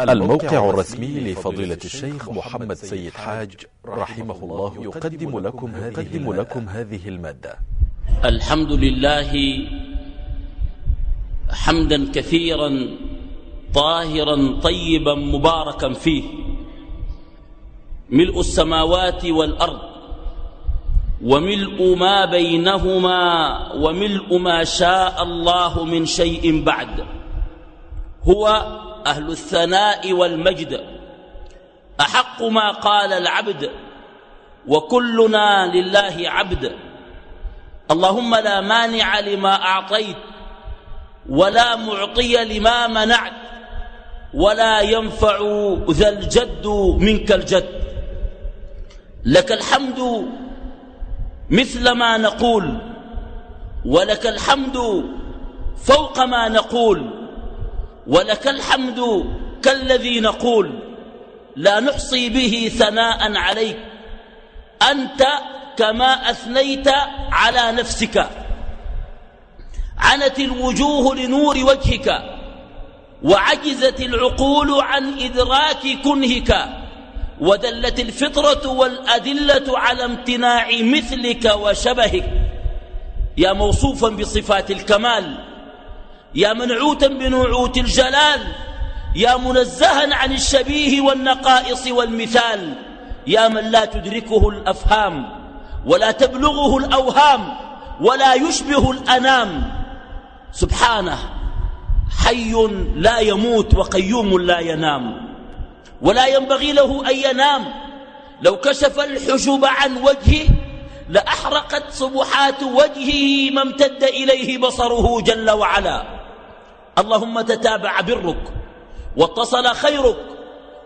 الموقع الرسمي لفضيلة الشيخ محمد سيد حاج رحمه الله يقدم لكم هذه, لكم هذه ا ل الحمد لله حمدا كثيرا طاهرا طيبا مباركا فيه. ملء السماوات والأرض وملء ما بينهما وملء ما شاء الله من شيء بعد. هو أهل الثناء والمجد. أحق ما قال العبد وكلنا لله عبد. اللهم لا مانع لما أعطيت ولا معطي لما منعت ولا ينفع ذا الجد منك الجد. لك الحمد مثل ما نقول ولك الحمد فوق ما نقول. ولك الحمد كالذي نقول لا نحصي به ثناء عليك. أنت كما أثنيت على نفسك. عنت الوجوه لنور وجهك وعجزت العقول عن إدراك كنهك ودلت الفطرة والأدلة على امتناع مثلك وشبهك. يا موصوفا بصفات الكمال يا منعوتا بنعوت الجلال يا منزها عن الشبيه والنقائص والمثال يا من لا تدركه الأفهام ولا تبلغه الأوهام ولا يشبه الأنام. سبحانه حي لا يموت وقيوم لا ينام ولا ينبغي له أن ينام. لو كشف الحجب عن وجهه لأحرقت صبحات وجهه ما امتد إليه بصره جل وعلا. اللهم تتابع برك واتصل خيرك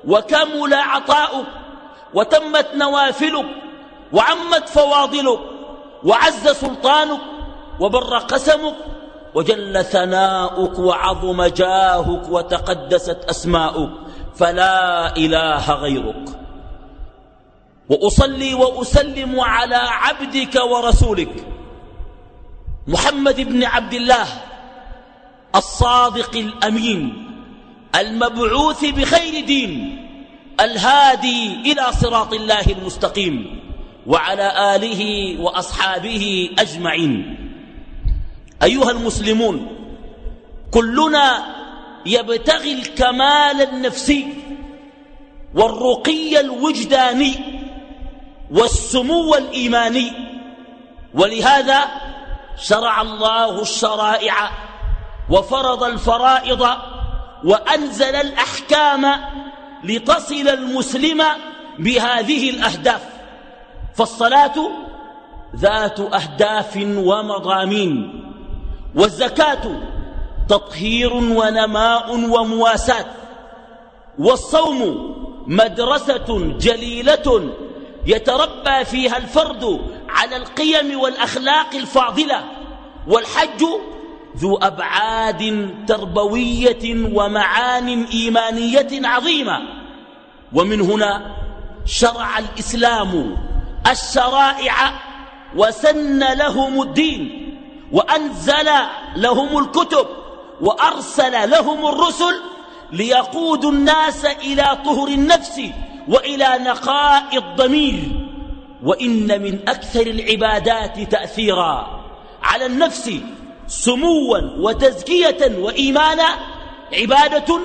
وكمل عطاؤك وتمت نوافلك وعمت فواضلك وعز سلطانك وبر قسمك وجل ثناؤك وعظم جاهك وتقدست أسماؤك فلا إله غيرك. وأصلي وأسلم على عبدك ورسولك محمد بن عبد الله. الصادق الأمين المبعوث بخير دين الهادي إلى صراط الله المستقيم وعلى آله وأصحابه أجمعين. أيها المسلمون كلنا يبتغي الكمال النفسي والرقي الوجداني والسمو الإيماني ولهذا شرع الله الشرائع وفرض الفرائض وأنزل الأحكام لتصل المسلم بهذه الأهداف. فالصلاة ذات أهداف ومضامين والزكاة تطهير ونماء ومواساة والصوم مدرسة جليلة يتربى فيها الفرد على القيم والأخلاق الفاضلة والحج ذو أبعاد تربوية ومعان إيمانية عظيمة. ومن هنا شرع الإسلام الشرائع وسن لهم الدين وأنزل لهم الكتب وأرسل لهم الرسل ليقودوا الناس إلى طهر النفس وإلى نقاء الضمير. وإن من أكثر العبادات تأثيرا على النفس سموا وتزكية وإيمانا عبادة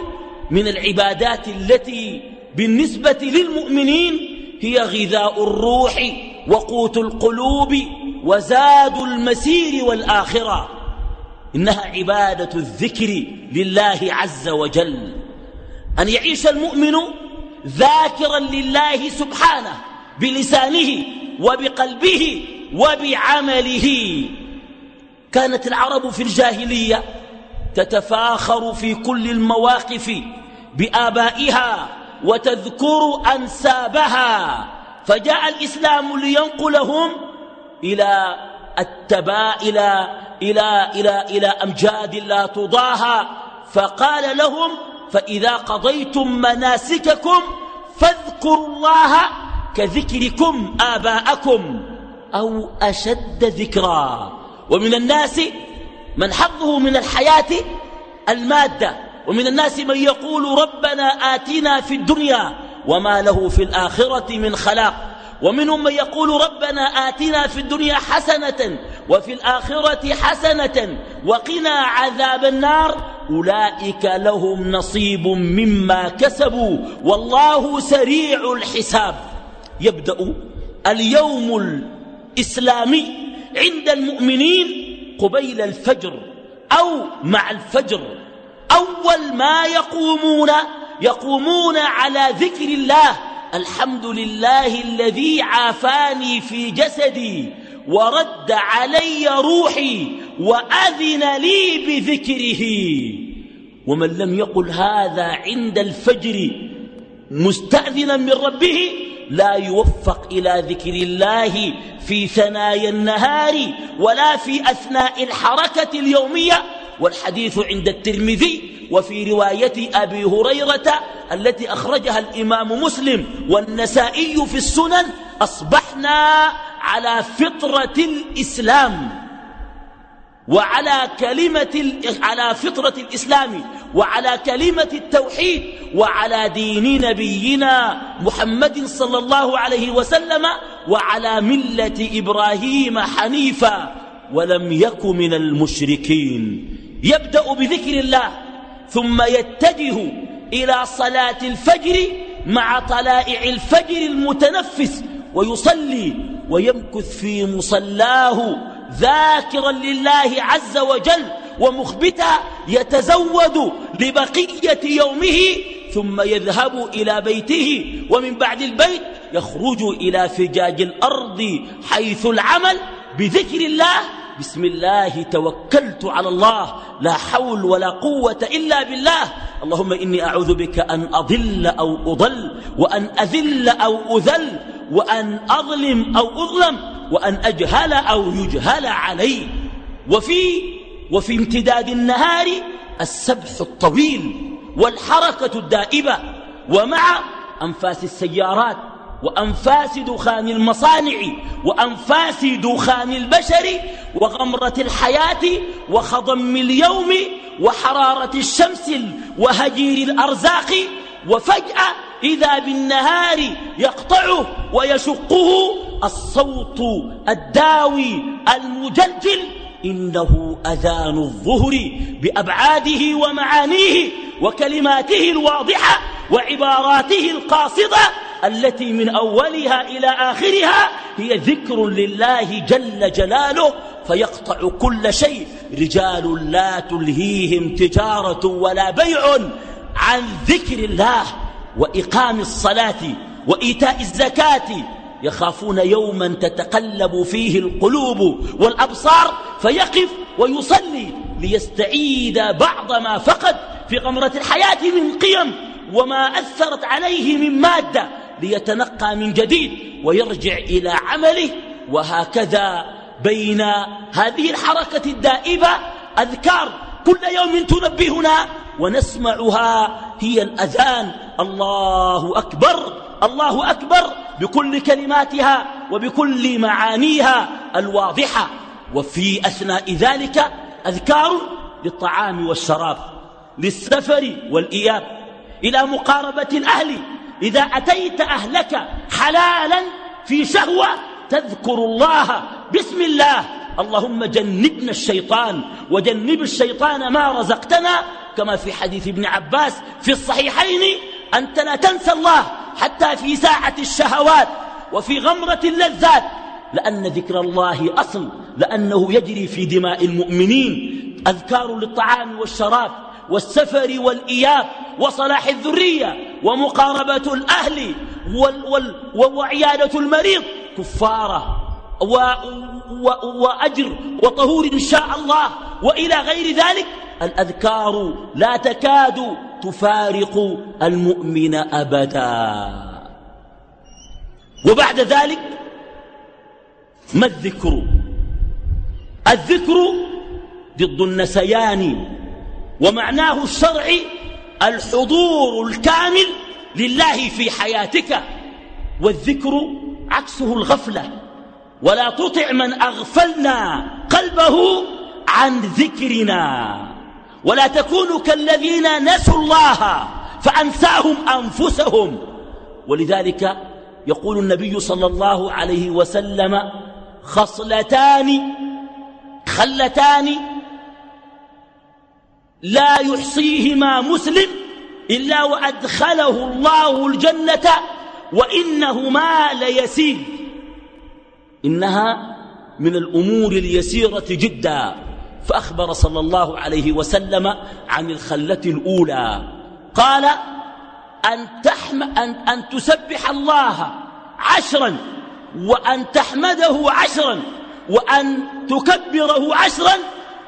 من العبادات التي بالنسبة للمؤمنين هي غذاء الروح وقوت القلوب وزاد المسير والآخرة. إنها عبادة الذكر لله عز وجل. أن يعيش المؤمن ذاكرا لله سبحانه بلسانه وبقلبه وبعمله. كانت العرب في الجاهلية تتفاخر في كل المواقف بآبائها وتذكر أنسابها فجاء الإسلام لينقلهم إلى التبا إلى, إلى, إلى, إلى أمجاد لا تضاهى فقال لهم فإذا قضيتم مناسككم فاذكروا الله كذكركم آباءكم أو أشد ذكرا. ومن الناس من حظه من الحياة المادة ومن الناس من يقول ربنا آتنا في الدنيا وما له في الآخرة من خلاق ومنهم من يقول ربنا آتنا في الدنيا حسنة وفي الآخرة حسنة وقنا عذاب النار أولئك لهم نصيب مما كسبوا والله سريع الحساب. يبدأ اليوم الإسلامي. عند المؤمنين قبيل الفجر أو مع الفجر. أول ما يقومون يقومون على ذكر الله الحمد لله الذي عافاني في جسدي ورد علي روحي وأذن لي بذكره. ومن لم يقل هذا عند الفجر مستأذنا من ربه لا يوفق إلى ذكر الله في ثنايا النهار ولا في أثناء الحركة اليومية. والحديث عند الترمذي وفي رواية أبي هريرة التي أخرجها الإمام مسلم والنسائي في السنن أصبحنا على فطرة الإسلام. وعلى كلمة على فطرة الإسلام وعلى كلمة التوحيد وعلى دين نبينا محمد صلى الله عليه وسلم وعلى ملة إبراهيم حنيفا ولم يك من المشركين. يبدأ بذكر الله ثم يتجه إلى صلاة الفجر مع طلائع الفجر المتنفس ويصلي ويمكث في مصلاه ذاكرا لله عز وجل ومخبتا يتزود لبقية يومه ثم يذهب إلى بيته ومن بعد البيت يخرج إلى فجاج الأرض حيث العمل. بذكر الله بسم الله توكلت على الله لا حول ولا قوة إلا بالله. اللهم إني أعوذ بك أن أضل أو أضل وأن أذل أو أذل وأن أظلم أو أظلم. وأن أجهل أو يجهل علي. وفي وفي امتداد النهار السبح الطويل والحركة الدائبة. ومع أنفاس السيارات وأنفاس دخان المصانع وأنفاس دخان البشر وغمرة الحياة وخضم اليوم وحرارة الشمس وهجير الأرزاق. وفجأة إذا بالنهار يقطعه ويشقه الصوت الداوي المجلجل إنه أذان الظهر بأبعاده ومعانيه وكلماته الواضحة وعباراته القاصدة التي من أولها إلى آخرها هي ذكر لله جل جلاله فيقطع كل شيء. رجال لا تلهيهم تجارة ولا بيع عن ذكر الله. وإقام الصلاة وإيتاء الزكاة يخافون يوما تتقلب فيه القلوب والأبصار فيقف ويصلي ليستعيد بعض ما فقد في غمرة الحياة من قيم وما أثرت عليه من مادة ليتنقى من جديد ويرجع إلى عمله وهكذا بين هذه الحركة الدائبة أذكار كل يوم تنبهنا ونسمعها هي الأذان. الله أكبر الله أكبر بكل كلماتها وبكل معانيها الواضحة. وفي أثناء ذلك أذكار للطعام والشراب للسفر والإياب. إلى مقاربة الأهل إذا أتيت أهلك حلالا في شهوة تذكر الله. بسم الله اللهم جنبنا الشيطان وجنب الشيطان ما رزقتنا كما في حديث ابن عباس في الصحيحين أنت لا تنسى الله حتى في ساعة الشهوات وفي غمرة اللذات لأن ذكر الله أصل لأنه يجري في دماء المؤمنين أذكار للطعام والشراب والسفر والإياب وصلاح الذرية ومقاربة الأهل وال وال وعيادة المريض كفارة وأجر وطهور إن شاء الله وإلى غير ذلك الأذكار لا تكاد تفارق المؤمن أبدا. وبعد ذلك ما الذكر؟ الذكر ضد النسيان ومعناه الشرعي الحضور الكامل لله في حياتك. والذكر عكسه الغفلة ولا تطع من أغفلنا قلبه عن ذكرنا. ولا تكونوا كالذين نسوا الله فأنساهم أنفسهم. ولذلك يقول النبي صلى الله عليه وسلم خصلتان خلتان لا يحصيهما مسلم إلا وأدخله الله الجنة وإنهما ليسير. إنها من الأمور اليسيرة جدا. فأخبر صلى الله عليه وسلم عن الخلة الأولى. قال أن, تحم أن, أن تسبح الله عشرا وأن تحمده عشرا وأن تكبره عشرا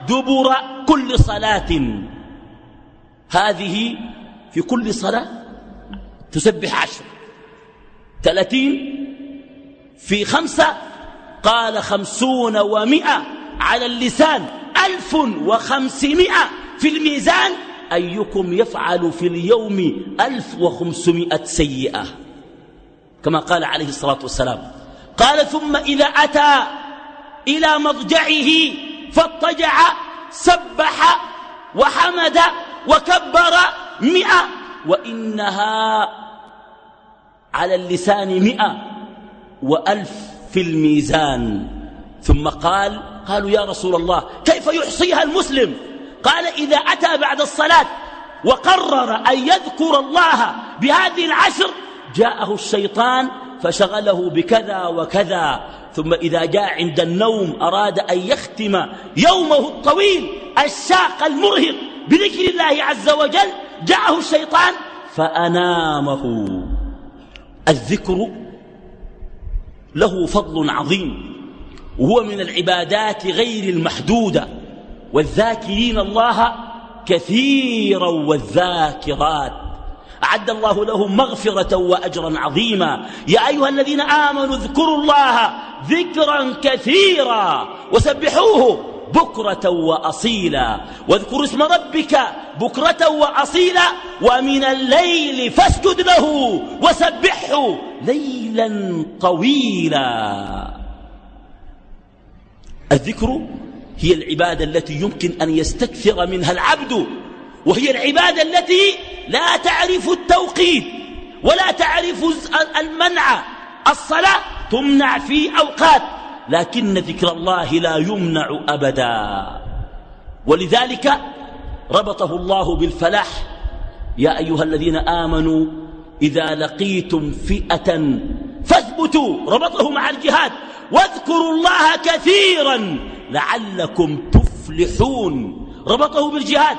دبر كل صلاة. هذه في كل صلاة تسبح عشر. ثلاثين في خمسة قال خمسون ومئة على اللسان. ألف وخمسمائة في الميزان. أيكم يفعل في اليوم ألف وخمسمائة سيئة؟ كما قال عليه الصلاة والسلام. قال ثم إذا أتى إلى مضجعه فاضطجع سبح وحمد وكبر مئة وإنها على اللسان مئة وألف في الميزان. ثم قال قالوا يا رسول الله كيف يحصيها المسلم؟ قال إذا أتى بعد الصلاة وقرر أن يذكر الله بهذه العشر جاءه الشيطان فشغله بكذا وكذا. ثم إذا جاء عند النوم أراد أن يختم يومه الطويل الشاق المرهق بذكر الله عز وجل جاءه الشيطان فأنامه. الذكر له فضل عظيم. وهو من العبادات غير المحدودة. والذاكرين الله كثيرا والذاكرات. أعد الله لهم مغفرة وأجرا عظيما. يا أيها الذين آمنوا اذكروا الله ذكرا كثيرا وسبحوه بكرة وأصيلا. واذكر اسم ربك بكرة وأصيلا. ومن الليل فاسجد له وسبحه ليلا طويلا. الذكر هي العبادة التي يمكن أن يستكثر منها العبد وهي العبادة التي لا تعرف التوقيت ولا تعرف المنع. الصلاة تمنع في أوقات لكن ذكر الله لا يمنع أبدا. ولذلك ربطه الله بالفلاح. يا أيها الذين آمنوا إذا لقيتم فئة فاثبتوا. ربطه مع الجهاد. واذكروا الله كثيرا لعلكم تفلحون. ربطه بالجهاد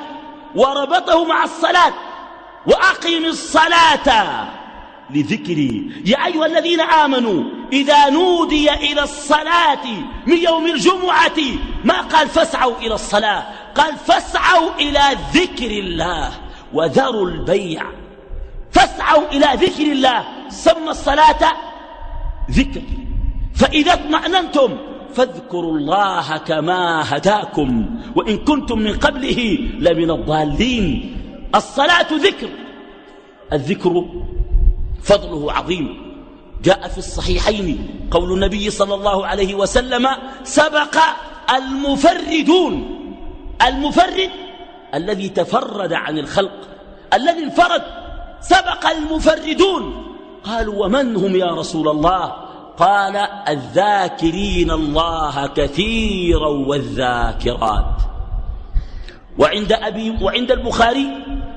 وربطه مع الصلاة وأقم الصلاة لذكري. يا أيها الذين آمنوا إذا نودي إلى الصلاة من يوم الجمعة ما قال فاسعوا إلى الصلاة؟ قال فاسعوا إلى ذكر الله وذروا البيع. فاسعوا إلى ذكر الله سمى الصلاة ذكر فإذا اطمأننتم فاذكروا الله كما هداكم وإن كنتم من قبله لمن الضالين. الصلاة ذكر الذكر فضله عظيم. جاء في الصحيحين قول النبي صلى الله عليه وسلم سبق المفردون. المفرد الذي تفرد عن الخلق الذي انفرد. سبق المفردون. قالوا ومن هم يا رسول الله؟ قال الذاكرين الله كثيرا والذاكرات. وعند, أبي وعند البخاري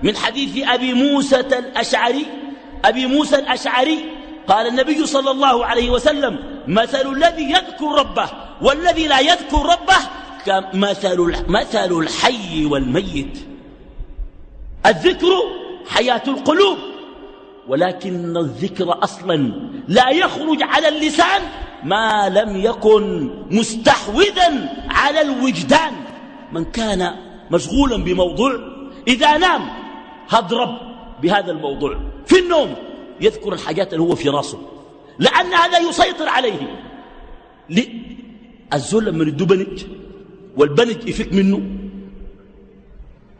من حديث أبي موسى الأشعري أبي موسى الأشعري قال النبي صلى الله عليه وسلم مثل الذي يذكر ربه والذي لا يذكر ربه كمثل مثل الحي والميت. الذكر حياة القلوب. ولكن الذكر أصلا لا يخرج على اللسان ما لم يكن مستحوذا على الوجدان. من كان مشغولا بموضوع إذا نام هضرب بهذا الموضوع. في النوم يذكر الحاجات اللي هو في راسه لأن هذا يسيطر عليه. الزول لما يدو بنج والبنج يفك منه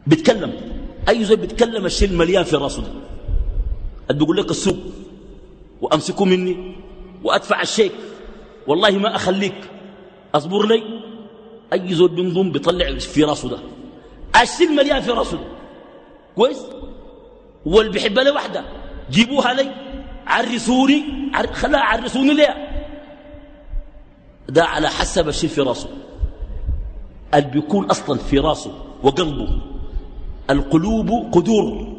بيتكلم. أي زول بيتكلم الشيء المليان في راسه ده. بيقول لك السوق وأمسكه مني وأدفع الشيك. والله ما أخليك. أصبر لي. أي زول بينظم بيطلع في راسه ده. السن مليان في راسه. كويس؟ واللي بيحب له واحدة. جيبوها لي. عرسوني. عر... خلاها عرسوني ليه ده على حسب الشيء في راسه. اللي بيكون أصلا في راسه وقلبه. القلوب قدور.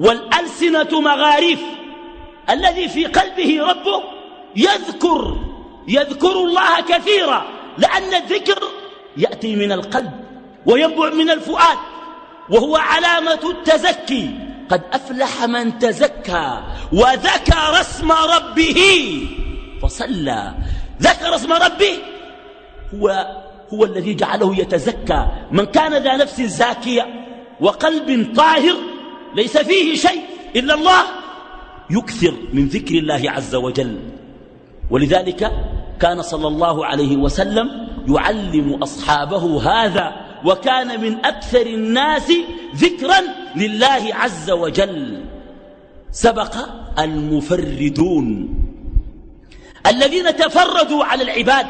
والألسنة مغاريف الذي في قلبه ربه يذكر يذكر الله كثيرا لأن الذكر يأتي من القلب وينبع من الفؤاد وهو علامة التزكي. قد أفلح من تزكى وذكر اسم ربه فصلى. ذكر اسم ربه هو هو الذي جعله يتزكى. من كان ذا نفس زاكية وقلب طاهر ليس فيه شيء إلا الله يكثر من ذكر الله عز وجل. ولذلك كان صلى الله عليه وسلم يعلم أصحابه هذا وكان من أكثر الناس ذكرا لله عز وجل. سبق المفردون الذين تفردوا على العباد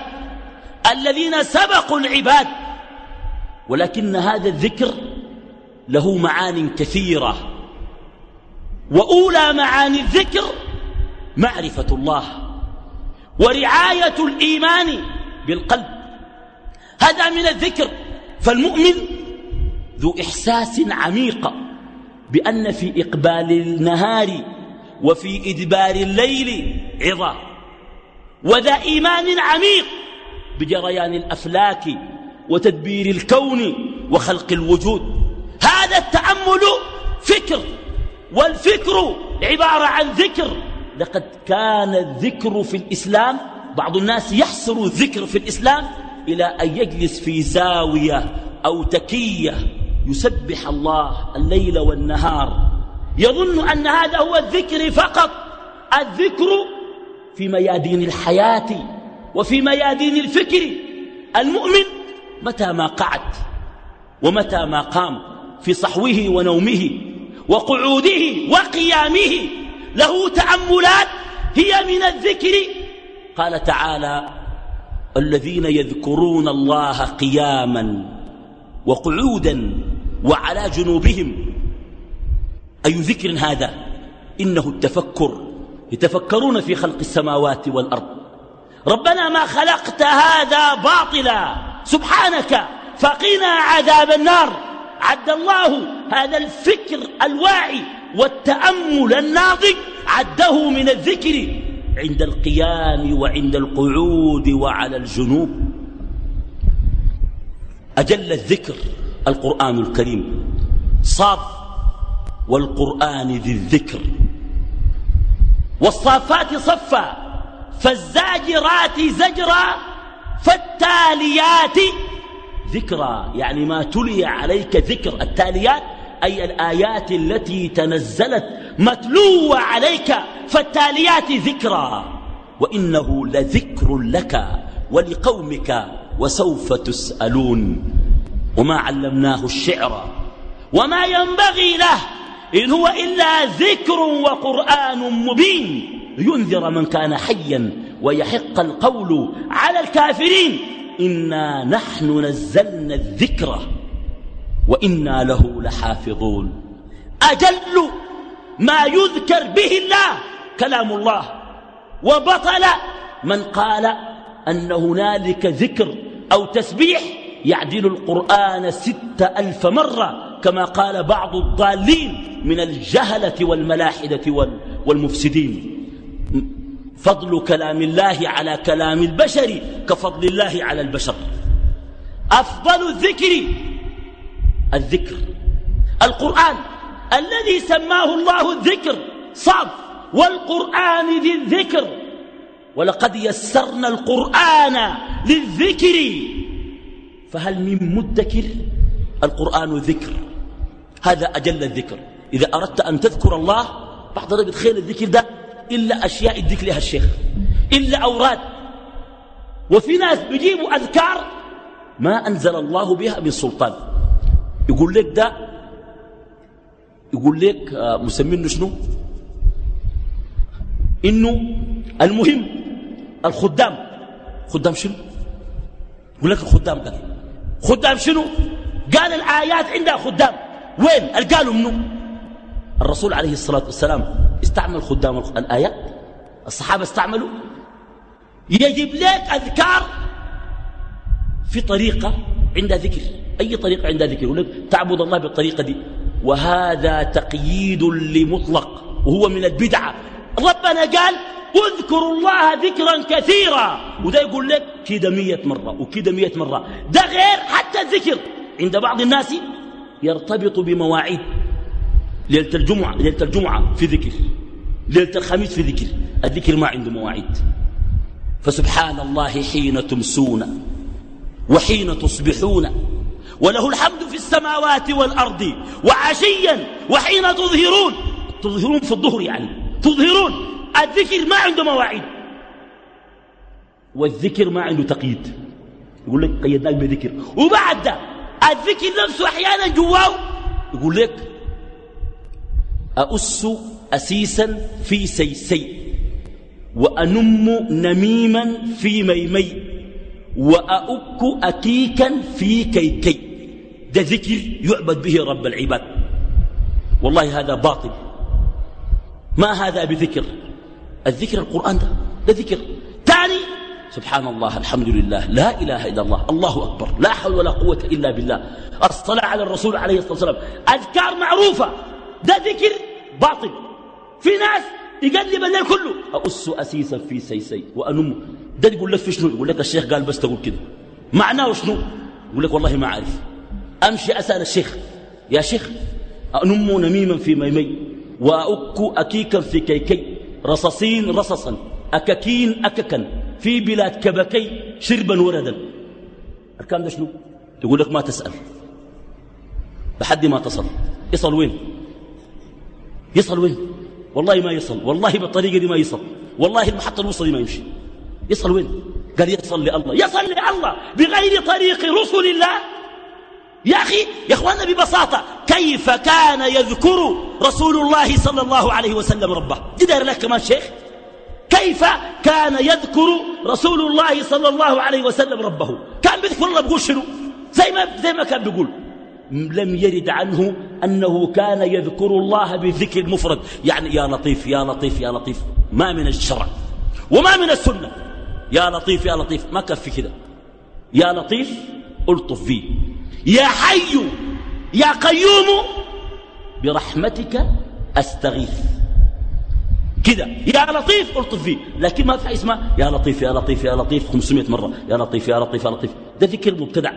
الذين سبقوا العباد. ولكن هذا الذكر له معان كثيرة. وأولى معاني الذكر معرفة الله ورعاية الإيمان بالقلب. هذا من الذكر. فالمؤمن ذو إحساس عميق بأن في إقبال النهار وفي إدبار الليل عظة. وذا إيمان عميق بجريان الأفلاك وتدبير الكون وخلق الوجود. هذا التأمل فكر والفكر عبارة عن ذكر. لقد كان الذكر في الإسلام بعض الناس يحصر الذكر في الإسلام إلى أن يجلس في زاوية أو تكية يسبح الله الليل والنهار. يظن أن هذا هو الذكر فقط الذكر في ميادين الحياة وفي ميادين الفكر. المؤمن متى ما قعد ومتى ما قام في صحوه ونومه وقعوده وقيامه. له تأملات هي من الذكر. قال تعالى الذين يذكرون الله قياما وقعودا وعلى جنوبهم. أي ذكر هذا؟ إنه التفكر. يتفكرون في خلق السماوات والأرض. ربنا ما خلقت هذا باطلا. سبحانك فقنا عذاب النار. عد الله هذا الفكر الواعي والتأمل الناضج عده من الذكر عند القيام وعند القعود وعلى الجنوب. أجل الذكر القرآن الكريم. صاد والقرآن ذي الذكر. والصافات صفا فالزاجرات زجرا فالتاليات ذكرى يعني ما تلي عليك ذكر التاليات أي الآيات التي تنزلت متلوة عليك فالتاليات ذكرى. وإنه لذكر لك ولقومك وسوف تسألون. وما علمناه الشعر. وما ينبغي له إن هو إلا ذكر وقرآن مبين. لينذر من كان حيا ويحق القول على الكافرين. إنا نحن نزلنا الذكر وإنا له لحافظون أجل ما يذكر به الله كلام الله وبطل من قال أن هنالك ذكر أو تسبيح يعدل القرآن ستة ألف مرة كما قال بعض الضالين من الجهلة والملاحدة والمفسدين فضل كلام الله على كلام البشر كفضل الله على البشر. أفضل الذكر الذكر. القرآن الذي سماه الله الذكر صعب والقرآن ذي الذكر. ولقد يسرنا القرآن للذكر فهل من مدكر؟ القرآن ذكر. هذا أجل الذكر. إذا أردت أن تذكر الله بعض الناس بتخيل الذكر ده إلا أشياء يديك لها الشيخ. إلا أوراد. وفي ناس بيجيبوا أذكار ما أنزل الله بها من سلطان. يقول لك ده يقول لك آه، مسمينه شنو؟ إنه المهم الخدام. خدام شنو؟ يقول لك الخدام قال. خدام شنو؟ قال الآيات عندها خدام. وين؟ قالوا منه الرسول عليه الصلاة والسلام. استعمل خدام الآيات الصحابة استعملوا؟ يجب لك أذكار في طريقة عندها ذكر. أي طريقة عندها ذكر؟ يقول لك تعبد الله بالطريقة دي. وهذا تقييد لمطلق وهو من البدعة. ربنا قال اذكروا الله ذكرا كثيرا. وده يقول لك كده مية مرة وكده مية مرة. ده غير حتى الذكر. عند بعض الناس يرتبط بمواعيد. ليلة الجمعة, ليلة الجمعة في ذكر. ليلة الخميس في ذكر. الذكر ما عنده مواعيد. فسبحان الله حين تمسون وحين تصبحون. وله الحمد في السماوات والأرض وعشيا وحين تظهرون. تظهرون في الظهر يعني. تظهرون. الذكر ما عنده مواعيد. والذكر ما عنده تقييد. يقول لك قيدناك بذكر. وبعد ده الذكر نفسه أحيانا جواه. يقول لك أؤس أسيسا في سيسي وأنم نميما في ميمي وأؤك أكيكا في كيكي. ده ذكر يعبد به رب العباد. والله هذا باطل. ما هذا بذكر؟ الذكر القرآن ده ده ذكر. ثاني سبحان الله الحمد لله لا إله إلا الله الله أكبر لا حول ولا قوة إلا بالله. الصلاة على الرسول عليه الصلاة والسلام أذكار معروفة. ده ذكر باطل. في ناس يقلب الليل كله. أؤس أسيسا في سيسي وأنم. ده يقول لك في شنو؟ يقول لك الشيخ قال بس تقول كده. معناه شنو؟ يقول لك والله ما عارف أمشي أسأل الشيخ. يا شيخ أنم نميما في ميمي. وأك أكيكا في كيكي. رصصين رصصا أككين أككا في بلاد كبكي شربا وردا. الكلام ده شنو؟ يقول لك ما تسأل. لحد ما تصل يصل وين؟ يصل وين؟ والله ما يصل والله بالطريقة دي ما يصل والله المحطة الوسطى دي ما يمشي. يصل وين؟ قال يصل لله يصل لله بغير طريق رسل الله. يا أخي يا أخوانا ببساطة كيف كان يذكر رسول الله صلى الله عليه وسلم ربه؟ جدار لك كمان شيخ. كيف كان يذكر رسول الله صلى الله عليه وسلم ربه؟ كان بيذكر الله بيقول شنو؟ زي ما, زي ما كان بيقول. لم يرد عنه أنه كان يذكر الله بذكر مفرد. يعني يا لطيف يا لطيف يا لطيف. ما من الشرع وما من السنة. يا لطيف يا لطيف. ما كفي كده. يا لطيف ألطف فيه يا حي يا قيوم برحمتك أستغيث. كده. يا لطيف ألطف فيه لكن ما في اسمه يا لطيف يا لطيف يا لطيف. 500 مرة. يا لطيف يا لطيف يا لطيف. ده ذكر مبتدع.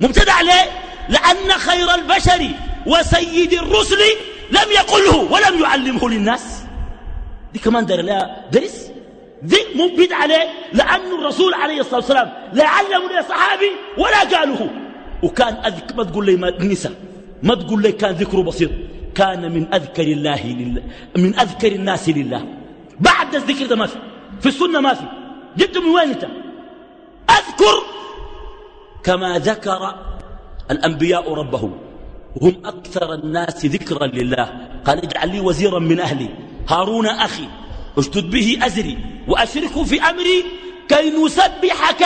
مبتدع ليه؟ لأن خير البشر وسيد الرسل لم يقله ولم يعلمه للناس. دي كمان دار لا درس. دي مو بدعة ليه لأن الرسول عليه الصلاة والسلام لا علمه لصحابي ولا قاله. وكان أذك ما تقول لي نسى ما تقول لي كان ذكره بسيط. كان من أذكر الله لله من أذكر الناس لله. بعد الذكر ده ما في. في السنة ما في. جبت من وين أنت؟ أذكر كما ذكر الأنبياء ربهم. هم أكثر الناس ذكرا لله. قال اجعل لي وزيرا من أهلي. هارون أخي اشتد به أزري وأشركه في أمري كي نسبحك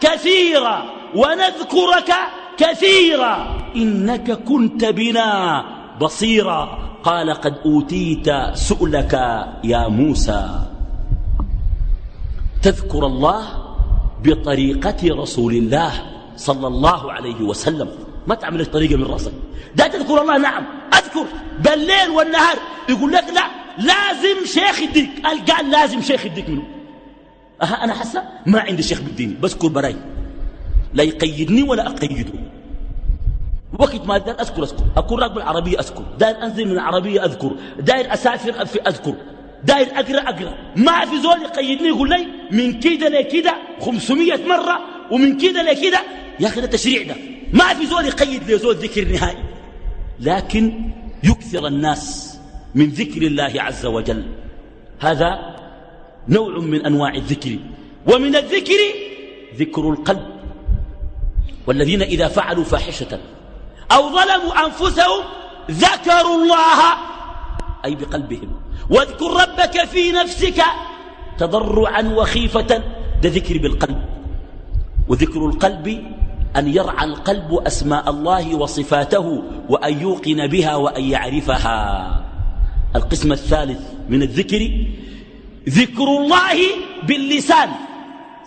كثيرا ونذكرك كثيرا. إنك كنت بنا بصيرا. قال قد أوتيت سؤلك يا موسى. تذكر الله بطريقة رسول الله. صلى الله عليه وسلم. ما تعمل الطريقة من رأسك. ده تذكر الله نعم أذكر. بالليل والنهار يقول لك لا لازم شيخ يديك. قال قال لازم شيخ يديك منه. أها أنا حاسة؟ ما عندي شيخ بالدين. بذكر براي. لا يقيدني ولا أقيده. وقت ما داير أذكر أذكر. أكون راكب العربية أذكر. داير أنزل من العربية أذكر. داير أسافر في أذكر. داير أقرأ أقرأ. ما في زول يقيدني يقول لي من كده لكده 500 مرة ومن كده لكده يا أخي ده تشريع ده. ما في زول يقيد لي زول ذكر نهائي. لكن يكثر الناس من ذكر الله عز وجل. هذا نوع من أنواع الذكر. ومن الذكر ذكر القلب. والذين إذا فعلوا فاحشة أو ظلموا أنفسهم ذكروا الله أي بقلبهم. واذكر ربك في نفسك تضرعا وخيفة. ده ذكر بالقلب. وذكر القلب أن يرعى القلب أسماء الله وصفاته وأن يوقن بها وأن يعرفها. القسم الثالث من الذكر ذكر الله باللسان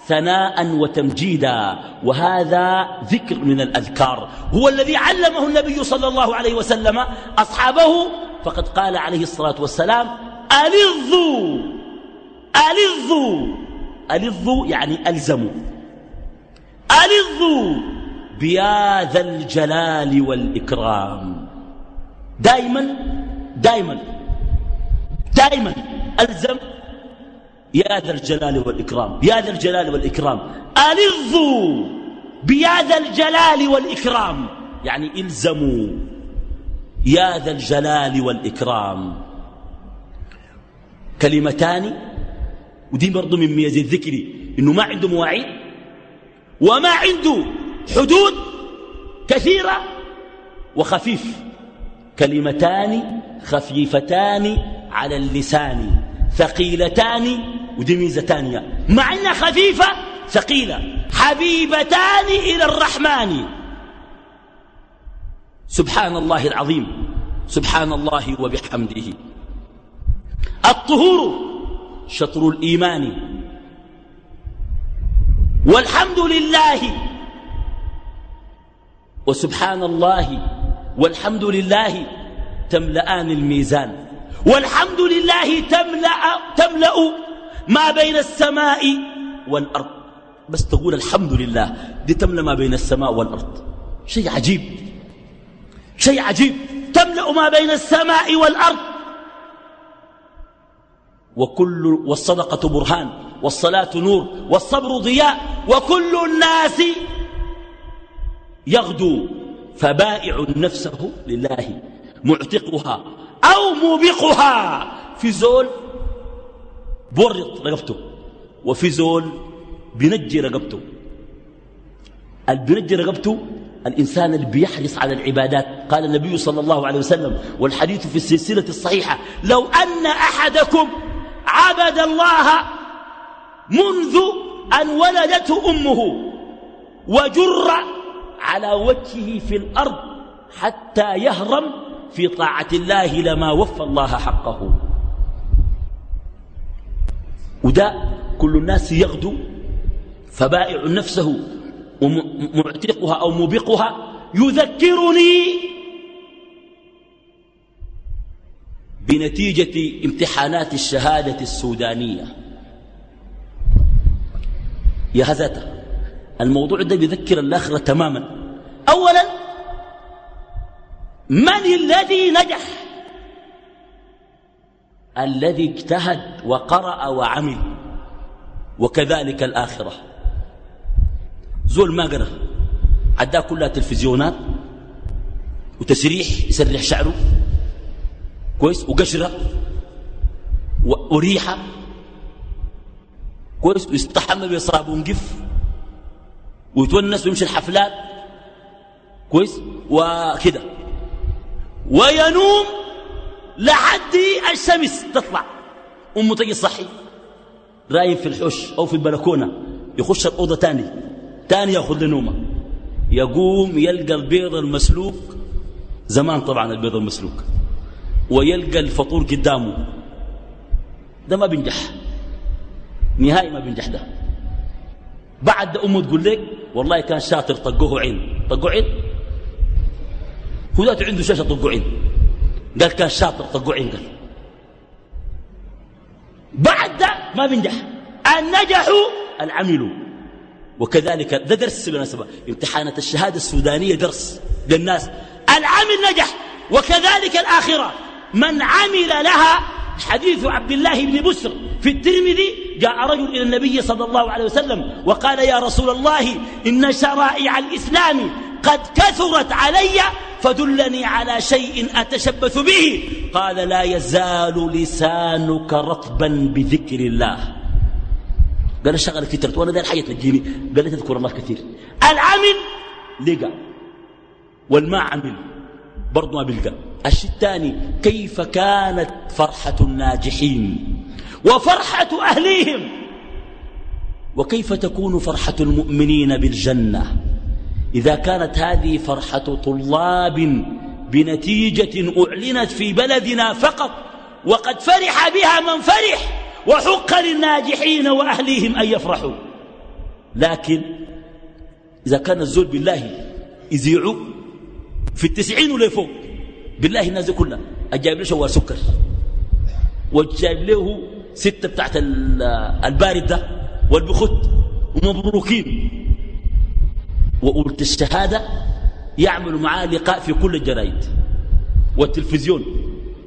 ثناء وتمجيدا وهذا ذكر من الأذكار. هو الذي علمه النبي صلى الله عليه وسلم أصحابه. فقد قال عليه الصلاة والسلام ألظوا ألظوا ألظوا يعني ألزموا. ألظوا بيا ذا الجلال والإكرام. دائما دائما دائما ألزم يا ذا الجلال والإكرام يا ذا الجلال والإكرام. ألظوا بيا ذا الجلال والإكرام. يعني إلزموا يا ذا الجلال والإكرام. كلمتان ودي برضو من ميز الذكر إنه ما عنده مواعيد وما عنده حدود كثيرة وخفيف كلمتان خفيفتان على اللسان ثقيلتان ودي ميزة تانية مع إنها خفيفة ثقيلة حبيبتان إلى الرحمن. سبحان الله العظيم سبحان الله وبحمده. الطهور شطر الإيمان. والحمد لله وسبحان الله والحمد لله تملأان الميزان والحمد لله تملأ, تملأ ما بين السماء والأرض. بس تقول الحمد لله دي تملأ ما بين السماء والأرض. شيء عجيب شيء عجيب. تملأ ما بين السماء والأرض. وكل والصدقة برهان والصلاة نور والصبر ضياء وكل الناس يغدو فبائع نفسه لله معتقها أو موبقها. في زول بورط رقبته وفي زول بنجي رقبته. البنجي رقبته الإنسان اللي بيحرص على العبادات. قال النبي صلى الله عليه وسلم والحديث في السلسلة الصحيحة لو أن أحدكم عبد الله منذ أن ولدته أمه وجر على وجهه في الأرض حتى يهرم في طاعة الله لما وفى الله حقه. وده كل الناس يغدو فبائع نفسه ومعتقها أو موبقها يذكرني بنتيجة امتحانات الشهادة السودانية. يا هذا الموضوع ده بيذكر الآخرة تماما. أولا من الذي نجح؟ الذي اجتهد وقرأ وعمل. وكذلك الآخرة. زول ما قرأ عداه كلها تلفزيونات وتسريح يسرح شعره. كويس؟ وقشرة. وريحة. كويس؟ ويستحمى بصابون قف. ويتونس ويمشي الحفلات. كويس؟ وكده. وينوم لحد الشمس تطلع. أمه تجي صحي. رايم في الحوش أو في البلكونة. يخش الأوضة تاني. تاني يأخذ نومه يقوم يلقى البيض المسلوق. زمان طبعا البيض المسلوق. ويلقى الفطور قدامه. ده ما بينجح. نهائي ما بينجح ده. بعد أمه تقول لك والله كان شاطر طقوه عين. طقوه عين؟ هو ذاته عنده شاشة طقعين قال كان شاطر طقعين قال. بعد ده ما بينجح النجحوا العملوا وكذلك ده درس بالمناسبة امتحانات الشهادة السودانية درس للناس. العمل نجح. وكذلك الآخرة. من عمل لها حديث عبد الله بن بسر في الترمذي جاء رجل إلى النبي صلى الله عليه وسلم وقال يا رسول الله إن شرائع الإسلام قد كثرت علي فدلني على شيء أتشبث به. قال لا يزال لسانك رطبا بذكر الله. قال الشغل كثرت وأنا ذا الحياة تجيني. قال لي تذكر الله كثير. العمل لقى والما عمل برضو ما بلقى. الشيء الثاني كيف كانت فرحة الناجحين؟ وفرحة أهليهم. وكيف تكون فرحة المؤمنين بالجنة؟ إذا كانت هذه فرحة طلاب بنتيجة أعلنت في بلدنا فقط وقد فرح بها من فرح وحق للناجحين وأهليهم أن يفرحوا. لكن إذا كان الزول بالله يزيعوا في التسعين ولا فوق بالله الناس كلها الجايب له شوار سكر والجايب له ستة بتاعت البارد ده والبخت ومبروكين. وقلت الشهادة يعمل معاه لقاء في كل الجرايد والتلفزيون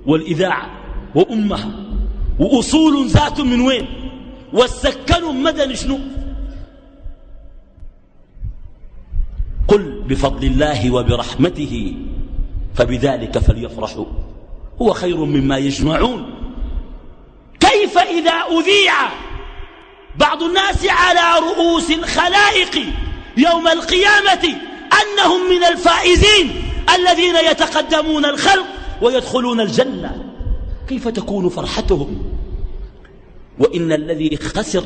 والإذاعة وأمها. وأصول ذات من وين؟ والسكن مدن شنو قل بفضل الله وبرحمته فبذلك فليفرحوا. هو خير مما يجمعون. إذا أذيع بعض الناس على رؤوس الخلائق يوم القيامة أنهم من الفائزين الذين يتقدمون الخلق ويدخلون الجنة. كيف تكون فرحتهم؟ وإن الذي خسر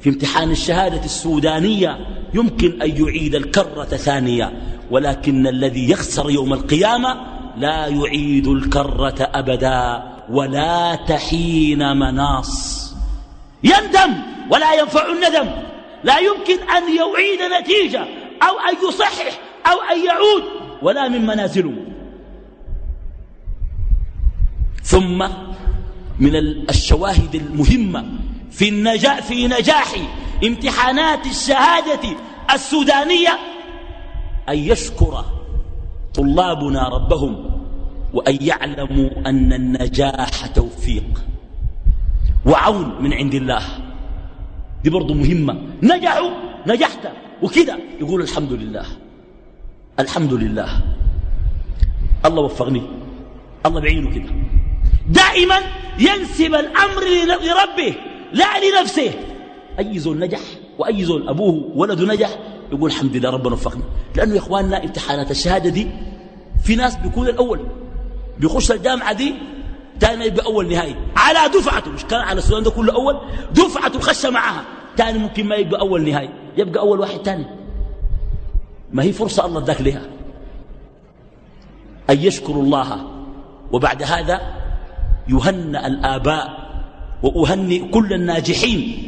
في امتحان الشهادة السودانية يمكن أن يعيد الكرة ثانية ولكن الذي يخسر يوم القيامة لا يعيد الكرة أبدا. ولا تحين مناص. يندم ولا ينفع الندم. لا يمكن أن يعيد نتيجة أو أن يصحح أو أن يعود ولا من منازله. ثم من الشواهد المهمة في النجاح, في نجاح امتحانات الشهادة السودانية أن يشكر طلابنا ربهم وأن يعلموا أن النجاح توفيق. وعون من عند الله. دي برضو مهمة. نجحوا نجحت. وكذا يقول الحمد لله. الحمد لله. الله وفقني. الله بعينه كده. دائما ينسب الأمر لربه لا لنفسه. أي زول نجح وأي زول أبوه ولده نجح يقول الحمد لله ربنا وفقنا لأنه يا إخواننا امتحانات الشهادة دي في ناس بيكون الأول. بيخش الجامعة دي تاني يبقى أول نهائي. على دفعته مش كان على السودان ده كله أول دفعته خش معها تاني ممكن ما يبقى أول نهائي يبقى أول واحد تاني. ما هي فرصة الله اداك لها. أن يشكروا الله. وبعد هذا يهنأ الآباء وأهنئ كل الناجحين.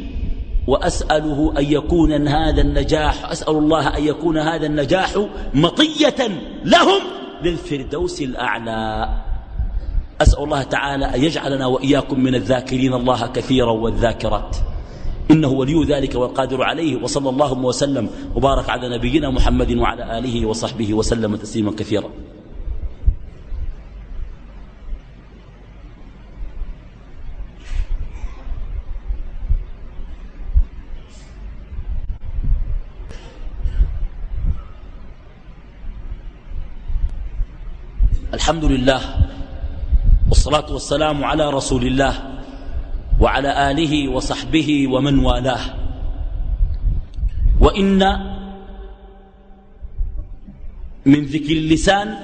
وأسأله أن يكون هذا النجاح أسأل الله أن يكون هذا النجاح مطية لهم. للفردوس الأعلى. أسأل الله تعالى أن يجعلنا وإياكم من الذاكرين الله كثيرا والذاكرات. إنه ولي ذلك والقادر عليه وصلى الله وسلم وبارك على نبينا محمد وعلى آله وصحبه وسلم تسليما كثيرا. الحمد لله والصلاة والسلام على رسول الله وعلى آله وصحبه ومن والاه. وإن من ذكر اللسان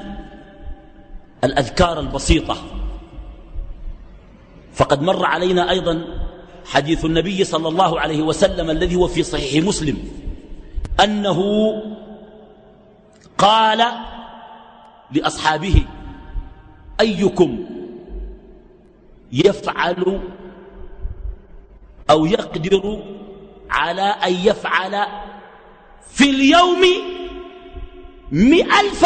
الأذكار البسيطة. فقد مر علينا أيضا حديث النبي صلى الله عليه وسلم الذي هو في صحيح مسلم أنه قال لأصحابه أيكم يفعل أو يقدر على أن يفعل في اليوم ألف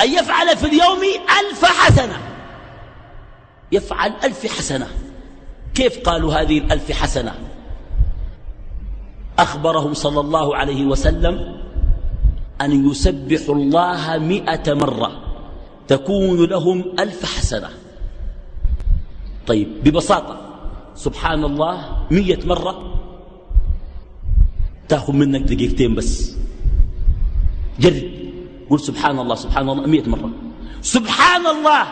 أن يفعل في اليوم ألف حسنة. يفعل ألف حسنة. كيف قالوا هذه الألف حسنة؟ أخبرهم صلى الله عليه وسلم أن يسبحوا الله مئة مرة. تكون لهم ألف حسنة. طيب ببساطة سبحان الله مية مرة تأخذ منك دقيقتين بس. جرب. قل سبحان الله سبحان الله مية مرة. سبحان الله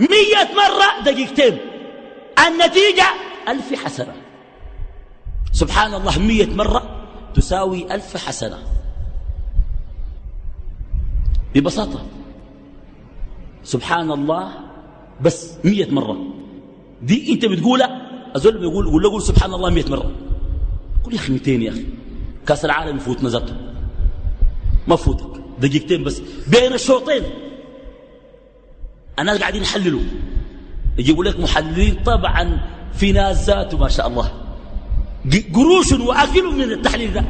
مية مرة دقيقتين. النتيجة ألف حسنة. سبحان الله مية مرة تساوي ألف حسنة. ببساطة. سبحان الله بس مية مرة. دي انت بتقولها؟ أزول بيقول قول له قول سبحان الله مية مرة. قول يا أخي 200 يا أخي. كأس العالم يفوت نزرته ما فوتك. دقيقتين بس. بين الشوطين. الناس قاعدين يحللوا. يجيبوا لك محللين طبعا في ناس ذاته ما شاء الله. قروش وأكل من التحليل ده.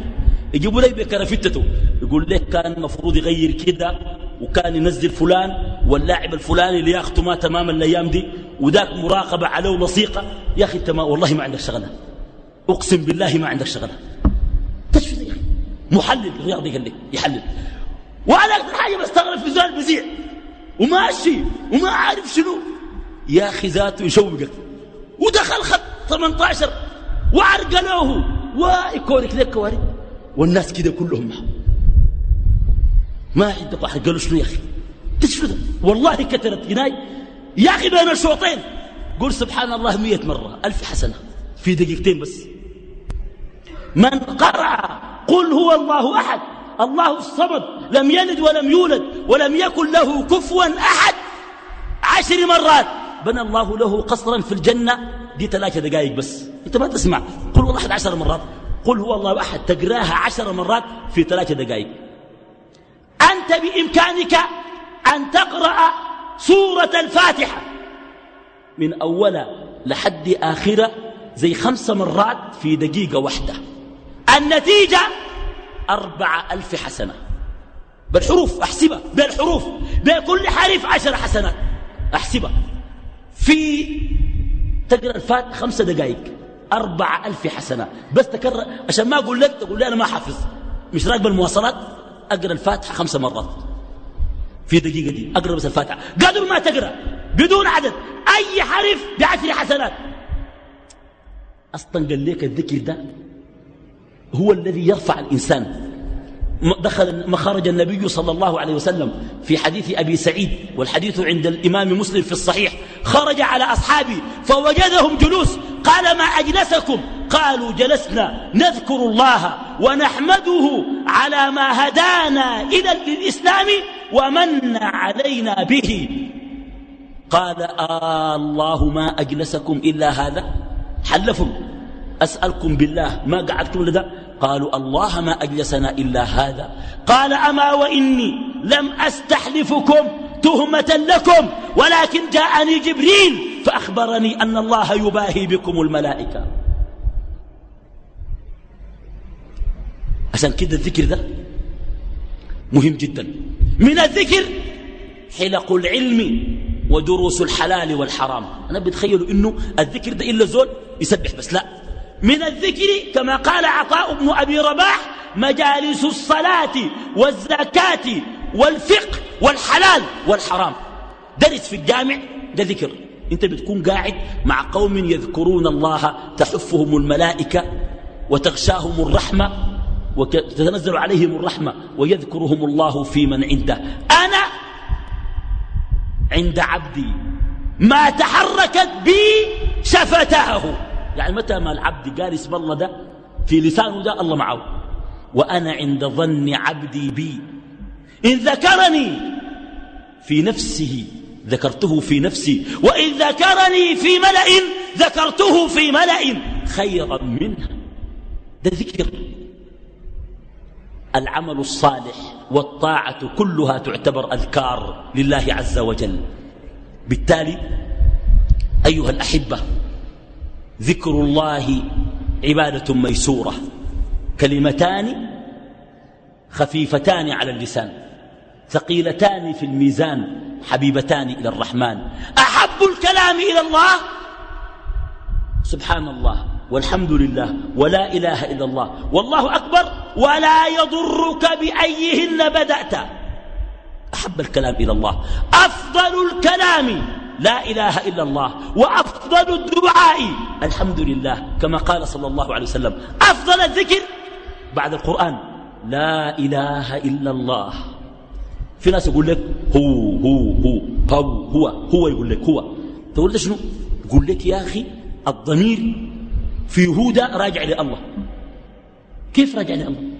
يجيبوا لك بكرفتته يقول لك كان المفروض يغير كده. وكان ينزل فلان واللاعب الفلاني ياخذه ما تمام الأيام دي وذاك مراقبة عليه لصيقه يا أخي أنت والله ما عندك شغلة. أقسم بالله ما عندك شغلة. تشفي يا أخي. محلل رياضي قال لك يحلل. وأنا أكثر حاجة بستغرب في زول بزيع. وماشي وما عارف شنو. يا أخي ذاته يشوقك. ودخل خط 18 وعرقلوه ويكونك لك كوارث والناس كده كلهم معه. ما عندك واحد؟ قالوا شنو يا أخي؟ شنو والله كثرت جناي يا أخي بين الشوطين قول سبحان الله مية مرة ألف حسنة. في دقيقتين بس. من قرأ قل هو الله أحد الله الصمد لم يلد ولم يولد ولم يكن له كفوا أحد. عشر مرات. بنى الله له قصرا في الجنة. دي ثلاثة دقائق بس. أنت ما تسمع. قل والله أحد عشر مرات. قل هو الله أحد. تقراها عشر مرات في ثلاثة دقائق أنت بإمكانك أن تقرأ سورة الفاتحة. من أولها لحد آخرة زي خمس مرات في دقيقة واحدة. النتيجة أربعة ألف حسنة. بالحروف أحسبها. بالحروف. بكل حرف عشر حسنات. أحسبها. في تقرأ الفات خمسة دقائق. أربعة ألف حسنة. بس تكرر عشان ما أقول لك تقول لي أنا ما حافظ. مش راكب المواصلات؟ أقرأ الفاتحة خمس مرات. في دقيقة دي. أقرأ بس الفاتحة. قدر ما تقرأ. بدون عدد. أي حرف بعشر حسنات. أصلا قال لك الذكر ده. هو الذي يرفع الإنسان. دخل مخرج النبي صلى الله عليه وسلم في حديث أبي سعيد والحديث عند الإمام مسلم في الصحيح. خرج على أصحابه فوجدهم جلوس. قال ما أجلسكم؟ قالوا جلسنا نذكر الله ونحمده على ما هدانا إلى الإسلام ومن علينا به. قال آه الله ما أجلسكم إلا هذا. حلفوا أسألكم بالله ما قعدتم لدى قالوا الله ما أجلسنا إلا هذا. قال أما وإني لم أستحلفكم تهمة لكم ولكن جاءني جبريل فأخبرني أن الله يباهي بكم الملائكة. عشان كده الذكر ده مهم جدا. من الذكر حلق العلم ودروس الحلال والحرام. أنا بتخيلوا إنه الذكر ده إلا زول يسبح بس لا. من الذكر كما قال عطاء بن أبي رباح مجالس الصلاة والزكاة والفقه والحلال والحرام. درس في الجامع ده ذكر. انت بتكون قاعد مع قوم يذكرون الله تحفهم الملائكة وتغشاهم الرحمة وتتنزل عليهم الرحمة ويذكرهم الله في من عنده. أنا عند عبدي ما تحركت بي شفتاه. يعني متى ما العبد قال اسم الله ده في لسانه ده الله معه. وأنا عند ظن عبدي بي. إن ذكرني في نفسه ذكرته في نفسي. وإن ذكرني في ملأ ذكرته في ملأ خيرا منه. ده ذكر. العمل الصالح والطاعة كلها تعتبر أذكار لله عز وجل. بالتالي أيها الأحبة ذكر الله عبادة ميسورة كلمتان خفيفتان على اللسان ثقيلتان في الميزان حبيبتان إلى الرحمن. أحب الكلام إلى الله؟ سبحان الله والحمد لله ولا إله إلا الله. والله أكبر ولا يضرك بأيهن بدأت. أحب الكلام إلى الله. أفضل الكلام لا إله إلا الله وأفضل الدعاء. الحمد لله. كما قال صلى الله عليه وسلم أفضل الذكر بعد القرآن. لا إله إلا الله. في ناس يقول لك هو هو هو هو هو هو يقول لك هو. تقول له شنو؟ يقول لك يا أخي الضمير في هودا راجع لله. كيف راجع لله؟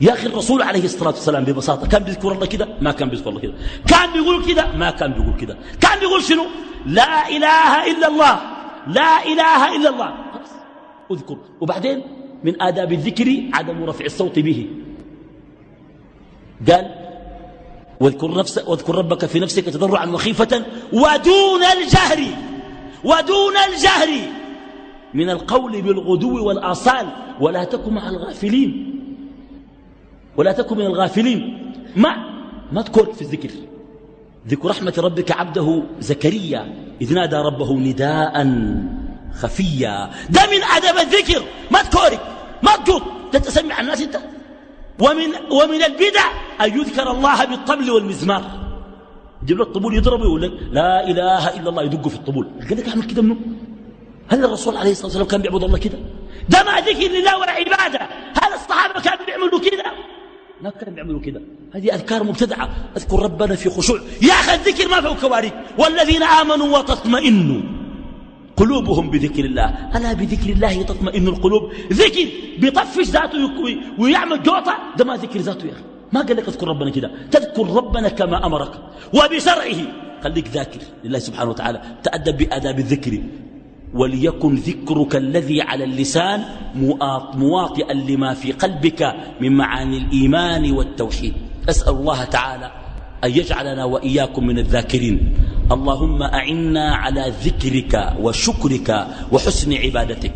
يا أخي الرسول عليه الصلاة والسلام ببساطة كان بيذكر الله كده؟ ما كان بيذكر الله كده. كان بيقول كده؟ ما كان بيقول كده. كان بيقول شنو؟ لا إله إلا الله. لا إله إلا الله. أذكر. وبعدين من آداب الذكر عدم رفع الصوت به. قال واذكر, نفسك واذكر ربك في نفسك تضرعا وخيفة ودون الجهر. ودون الجهر. من القول بالغدو والآصال ولا تكن مع الغافلين. ولا تكن من الغافلين. ما ما تكون في الذكر. ذكر رحمة ربك عبده زكريا إذ نادى ربه نداء خفيا. ده من أدب الذكر. ما تكورك ما تقول تتسمع الناس أنت. ومن, ومن البدع أن يذكر الله بالطبل والمزمار. يجيب له الطبول يضربه ويقول لك لا إله إلا الله يدق في الطبول. قال لك أعمل كده منه. هل الرسول عليه الصلاة والسلام كان بيعبد الله كده؟ ده ما ذكر لله ولا عبادة. هل الصحابة كانوا بيعملوا كده؟ ما كانوا بيعملوا كده. هذه أذكار مبتدعة. أذكر ربنا في خشوع. يا أخي الذكر ما فيه كوارث. والذين آمنوا وتطمئنوا. قلوبهم بذكر الله. ألا بذكر الله تطمئن القلوب؟ ذكر بيطفش ذاته ويعمل جوطة. ده ما ذكر ذاته يا أخي. ما قال لك اذكر ربنا كده. تذكر ربنا كما أمرك. وبشرعه. خليك ذاكر لله سبحانه وتعالى. تأدب بآداب الذكر. وليكن ذكرك الذي على اللسان مواطئا لما في قلبك من معاني الإيمان والتوحيد. أسأل الله تعالى أن يجعلنا وإياكم من الذاكرين. اللهم أعنا على ذكرك وشكرك وحسن عبادتك.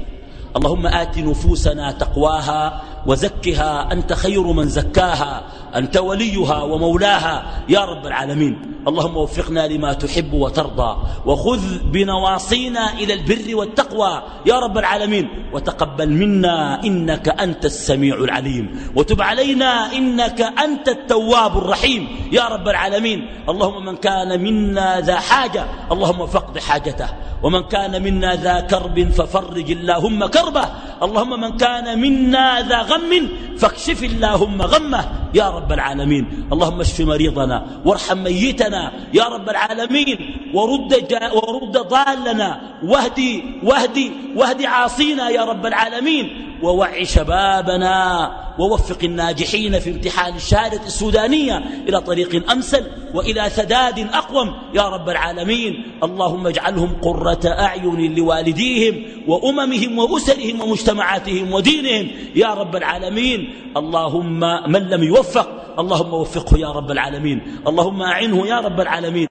اللهم آت نفوسنا تقواها وزكها أنت خير من زكاها أنت وليها ومولاها يا رب العالمين. اللهم وفقنا لما تحب وترضى وخذ بنواصينا إلى البر والتقوى يا رب العالمين. وتقبل منا إنك أنت السميع العليم. وتب علينا إنك أنت التواب الرحيم يا رب العالمين. اللهم من كان منا ذا حاجة اللهم فقد حاجته. ومن كان منا ذا كرب ففرج اللهم كربه. اللهم من كان منا ذا غم فاكشف اللهم غمه. يا رب العالمين اللهم اشف مريضنا وارحم ميتنا. يا رب العالمين ورد, ورد ضالنا. واهدي واهدي واهدي عاصينا. يا رب العالمين ووعي شبابنا. ووفق الناجحين في امتحان الشهادة السودانية إلى طريق أمثل وإلى سداد أقوم. يا رب العالمين اللهم اجعلهم قرة أعين لوالديهم وأممهم وأسرهم ومجتمعاتهم ودينهم. يا رب العالمين. اللهم من لم يوفق اللهم وفقه يا رب العالمين. اللهم أعنه يا رب العالمين.